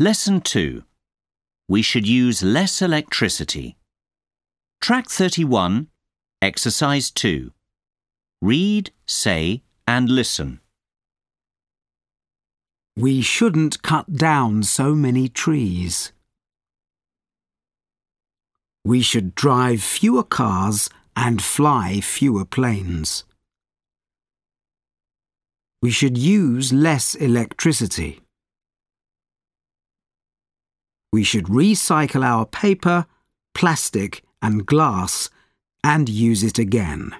Lesson 2. We should use less electricity. Track 31, Exercise 2. Read, say, and listen. We shouldn't cut down so many trees. We should drive fewer cars and fly fewer planes. We should use less electricity. We should recycle our paper, plastic and glass and use it again.